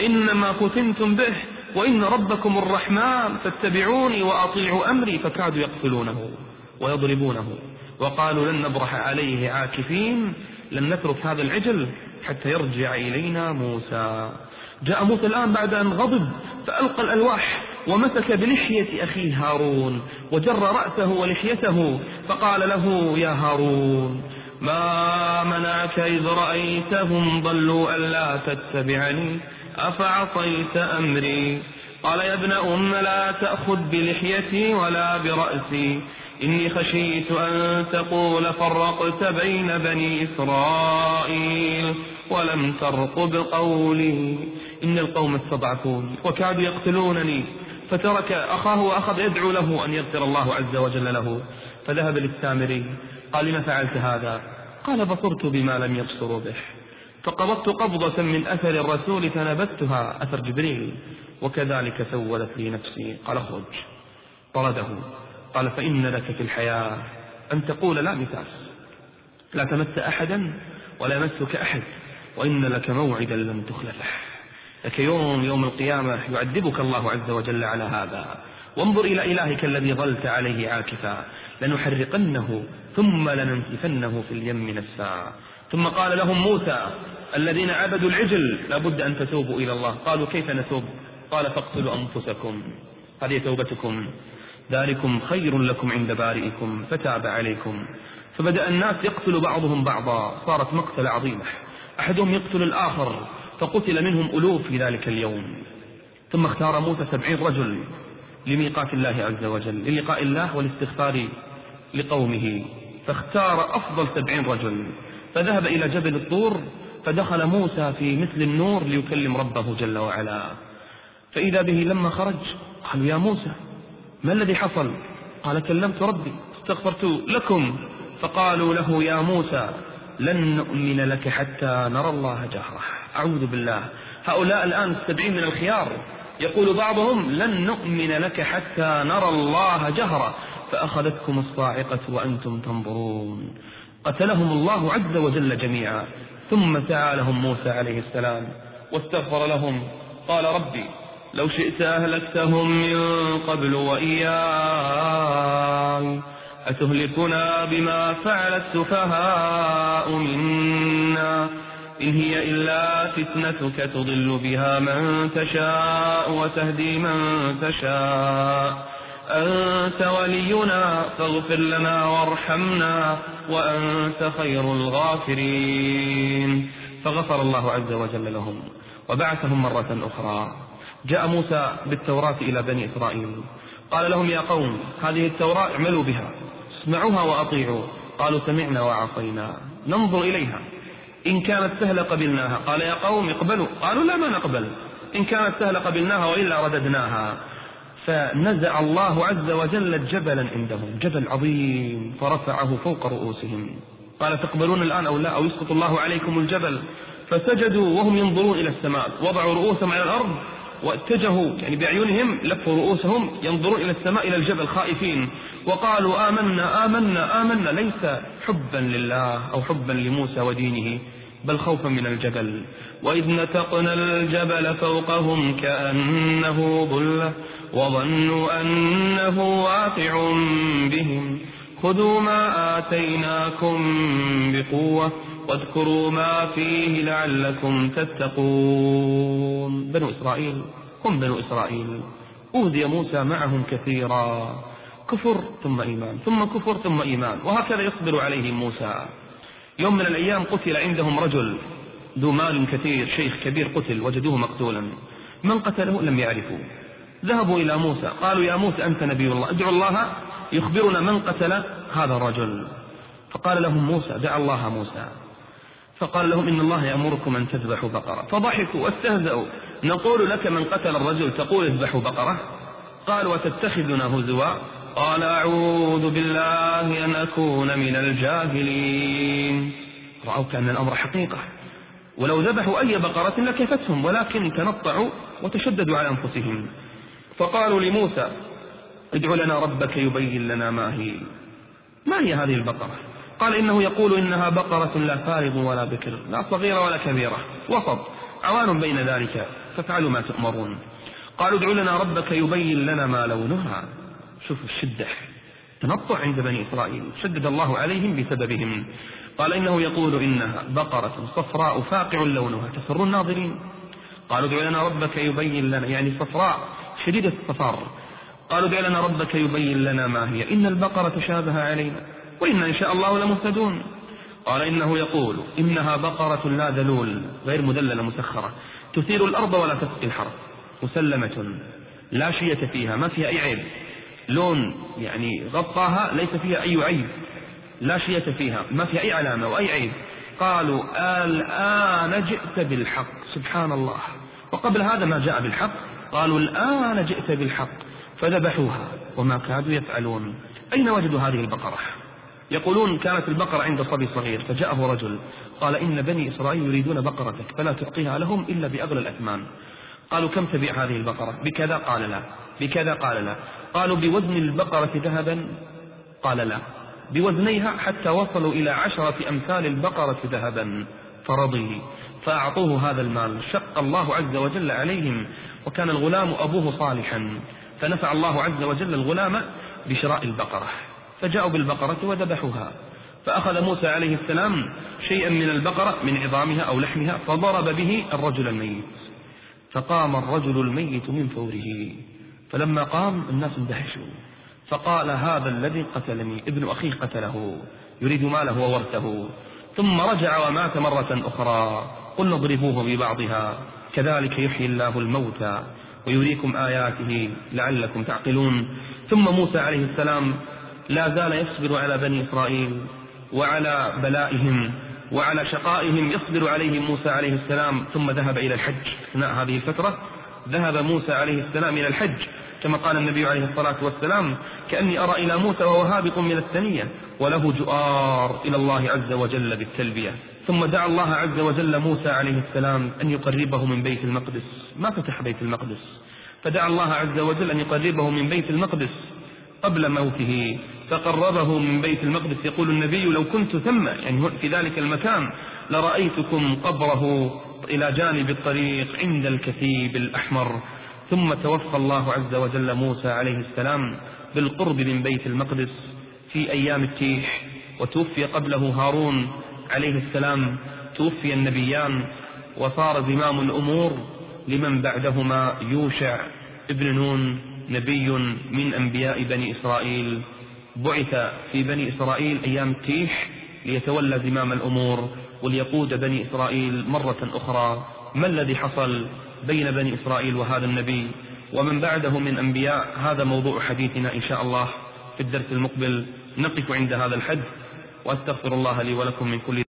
إنما فتنتم به وإن ربكم الرحمن فاتبعوني وأطيعوا أمري فكادوا يقتلونه ويضربونه. وقالوا لن نبرح عليه عاكفين لن نترك هذا العجل حتى يرجع إلينا موسى. جاء موسى الآن بعد أن غضب فألقى الألواح ومسك بلحية أخيه هارون وجر رأسه ولحيته فقال له يا هارون ما منعك إذ رأيتهم ضلوا ألا تتبعني؟ أفعصيت أمري؟ قال يا ابن أم لا تأخذ بلحيتي ولا برأسي إني خشيت أن تقول فرقت بين بني إسرائيل ولم ترقب قولي إن القوم استضعفوني وكادوا يقتلونني فترك أخاه وأخذ يدعو له أن يغفر الله عز وجل له فذهب للسامري قال لما فعلت هذا؟ قال بصرت بما لم يبصروا به. فقبضت قبضة من أثر الرسول فنبذتها أثر جبريل. وكذلك سولت لي نفسي. قال اخرج. طرده. قال فإن لك في الحياة أن تقول لا مساس لا تمس أحدا ولا يمسك أحد وإن لك موعدا لم تخلفه. لك يوم يوم القيامة يعذبك الله عز وجل على هذا. وانظر إلى إلهك الذي ظلت عليه عاكفا لنحرقنه ثم لننسفنه في اليم نسفا ثم قال لهم موسى الذين عبدوا العجل لابد أن تتوبوا إلى الله. قالوا كيف نتوب؟ قال فاقتلوا أنفسكم. هذه توبتكم. ذلكم خير لكم عند بارئكم فتاب عليكم. فبدأ الناس يقتل بعضهم بعضا. صارت مقتل عظيمة. أحدهم يقتل الآخر. فقتل منهم ألوف في ذلك اليوم. ثم اختار موسى سبعين رجل لميقات الله عز وجل للقاء الله والاستغفار لقومه. فاختار أفضل سبعين رجل. فذهب إلى جبل الطور فدخل موسى في مثل النور ليكلم ربه جل وعلا. فإذا به لما خرج قالوا يا موسى ما الذي حصل؟ قال كلمت ربي استغفرت لكم. فقالوا له يا موسى لن نؤمن لك حتى نرى الله جهرة. أعوذ بالله. هؤلاء الآن السبعين من الخيار. يقول بعضهم لن نؤمن لك حتى نرى الله جهرة. فأخذتكم الصاعقة وأنتم تنظرون. قتلهم الله عز وجل جميعا. ثم سعى لهم موسى عليه السلام. واستغفر لهم. قال ربي لو شئت أهلكتهم من قبل وإياي أتهلكنا بما فعل السفهاء منا إن هي إلا فتنتك تضل بها من تشاء وتهدي من تشاء. أنت ولينا فاغفر لنا وارحمنا وأنت خير الغافرين. فغفر الله عز وجل لهم وبعثهم مرة أخرى. جاء موسى بالتوراة إلى بني إسرائيل. قال لهم يا قوم هذه التوراة اعملوا بها. اسمعوها وأطيعوا. قالوا سمعنا وعصينا ننظر إليها. إن كانت سهلة قبلناها. قال يا قوم اقبلوا. قالوا لا ما نقبل. إن كانت سهلة قبلناها وإلا رددناها. فنزع الله عز وجل جبلا عندهم. جبل عظيم. فرفعه فوق رؤوسهم. قال تقبلون الآن أو لا؟ أو يسقط الله عليكم الجبل. فسجدوا وهم ينظرون إلى السماء. وضعوا رؤوسهم على الأرض. واتجهوا يعني بأعينهم لفوا رؤوسهم ينظرون إلى السماء إلى الجبل خائفين. وقالوا آمنا آمنا آمنا ليس حبا لله أو حبا لموسى ودينه بل خوفا من الجبل. وإذ نتقنا الجبل فوقهم كأنه ظلة وظنوا أنه واقع بهم. خذوا ما آتيناكم بقوة واذكروا ما فيه لعلكم تتقون. بنو إسرائيل هم بنو إسرائيل. أوذي موسى معهم كثيرا. كفر ثم إيمان ثم كفر ثم إيمان. وهكذا يصبر عليهم موسى. يوم من الأيام قتل عندهم رجل ذو مال كثير شيخ كبير قتل وجدوه مقتولا. من قتله لم يعرفوا ذهبوا إلى موسى قالوا يا موسى أنت نبي الله ادعو الله يخبرنا من قتل هذا الرجل. فقال لهم موسى دعا الله موسى. فقال لهم إن الله يأمركم أن تذبحوا بقرة. فضحكوا واستهزأوا. نقول لك من قتل الرجل تقول اذبحوا بقرة؟ قال وتتخذنا هزوا؟ قال أعوذ بالله أن أكون من الجاهلين. رأوا كأن الأمر حقيقة. ولو ذبحوا أي بقرة لكفتهم ولكن تنطعوا وتشددوا على أنفسهم. فقالوا لموسى ادع لنا ربك يبين لنا ما هي. ما هي هذه البقرة؟ قال إنه يقول إنها بقرة لا فارض ولا بكر لا صغيرة ولا كبيرة وسط عوان بين ذلك فافعلوا ما تؤمرون. قالوا ادع لنا ربك يبين لنا ما لونها. شوفوا الشدة تنطع عند بني إسرائيل شدد الله عليهم بسببهم. قال إنه يقول إنها بقرة صفراء فاقع لونها تسر الناظرين. قالوا ادع لنا ربك يبين لنا يعني صفراء شديدة الصفار. قالوا ادع لنا ربك يبين لنا ما هي. إن البقرة تشابه علينا. وإنا إن شاء الله لمهتدون. قال إنه يقول إنها بقرة لا ذلول غير مذللة مسخرة. تثير الأرض ولا تسقي الحرث. مسلمة. لا شية فيها ما فيها أي عيب. لون يعني غطاها ليس فيها أي عيب. لا شية فيها ما فيها أي علامة وأي عيب. قالوا الآن جئت بالحق سبحان الله. وقبل هذا ما جاء بالحق قالوا الآن جئت بالحق فذبحوها وما كادوا يفعلون. أين وجدوا هذه البقرة؟ يقولون كانت البقرة عند صبي صغير فجاءه رجل قال إن بني إسرائيل يريدون بقرتك فلا تعطيها لهم إلا بأغلى الأثمان. قالوا كم تبيع هذه البقرة؟ بكذا قال لا بكذا قال لا. قالوا بوزن البقرة ذهبا؟ قال لا. بوزنيها حتى وصلوا إلى عشرة أمثال البقرة ذهبا. فرضي. فأعطوه هذا المال شق الله عز وجل عليهم وكان الغلام أبوه صالحا. فنفع الله عز وجل الغلام بشراء البقرة. فجاءوا بالبقرة وذبحوها. فأخذ موسى عليه السلام شيئا من البقرة من عظامها أو لحمها فضرب به الرجل الميت. فقام الرجل الميت من فوره. فلما قام الناس اندهشوا فقال هذا الذي قتلني ابن أخيه قتله يريد ماله وورثه. ثم رجع ومات مرة أخرى. قلنا اضربوه ببعضها. كذلك يحيي الله الموتى ويريكم آياته لعلكم تعقلون. ثم موسى عليه السلام لا زال يصبر على بني إسرائيل وعلى بلائهم وعلى شقائهم يصبر عليهم موسى عليه السلام ثم ذهب إلى الحج. أثناء هذه الفترة ذهب موسى عليه السلام إلى الحج. كما قال النبي عليه الصلاة والسلام كأني أرى إلى موسى وهو هابط من الثنية وله جؤار إلى الله عز وجل بالتلبية. ثم دعا الله عز وجل موسى عليه السلام أن يقربه من بيت المقدس. ما فتح بيت المقدس؟ فدعا الله عز وجل أن يقربه من بيت المقدس قبل موته. فقربه من بيت المقدس يقول النبي لو كنت ثم يعني في ذلك المكان لرأيتكم قبره إلى جانب الطريق عند الكثيب الأحمر. ثم توفى الله عز وجل موسى عليه السلام بالقرب من بيت المقدس في أيام التيح وتوفي قبله هارون عليه السلام. توفي النبيان وصار زمام الأمور لمن بعدهما يوشع ابن نون نبي من أنبياء بني إسرائيل. بعث في بني إسرائيل أيام التيح ليتولى زمام الأمور وليقود بني إسرائيل مرة أخرى. ما الذي حصل بين بني إسرائيل وهذا النبي؟ ومن بعده من أنبياء. هذا موضوع حديثنا إن شاء الله في الدرس المقبل. نقف عند هذا الحد. وأستغفر الله لي ولكم من كل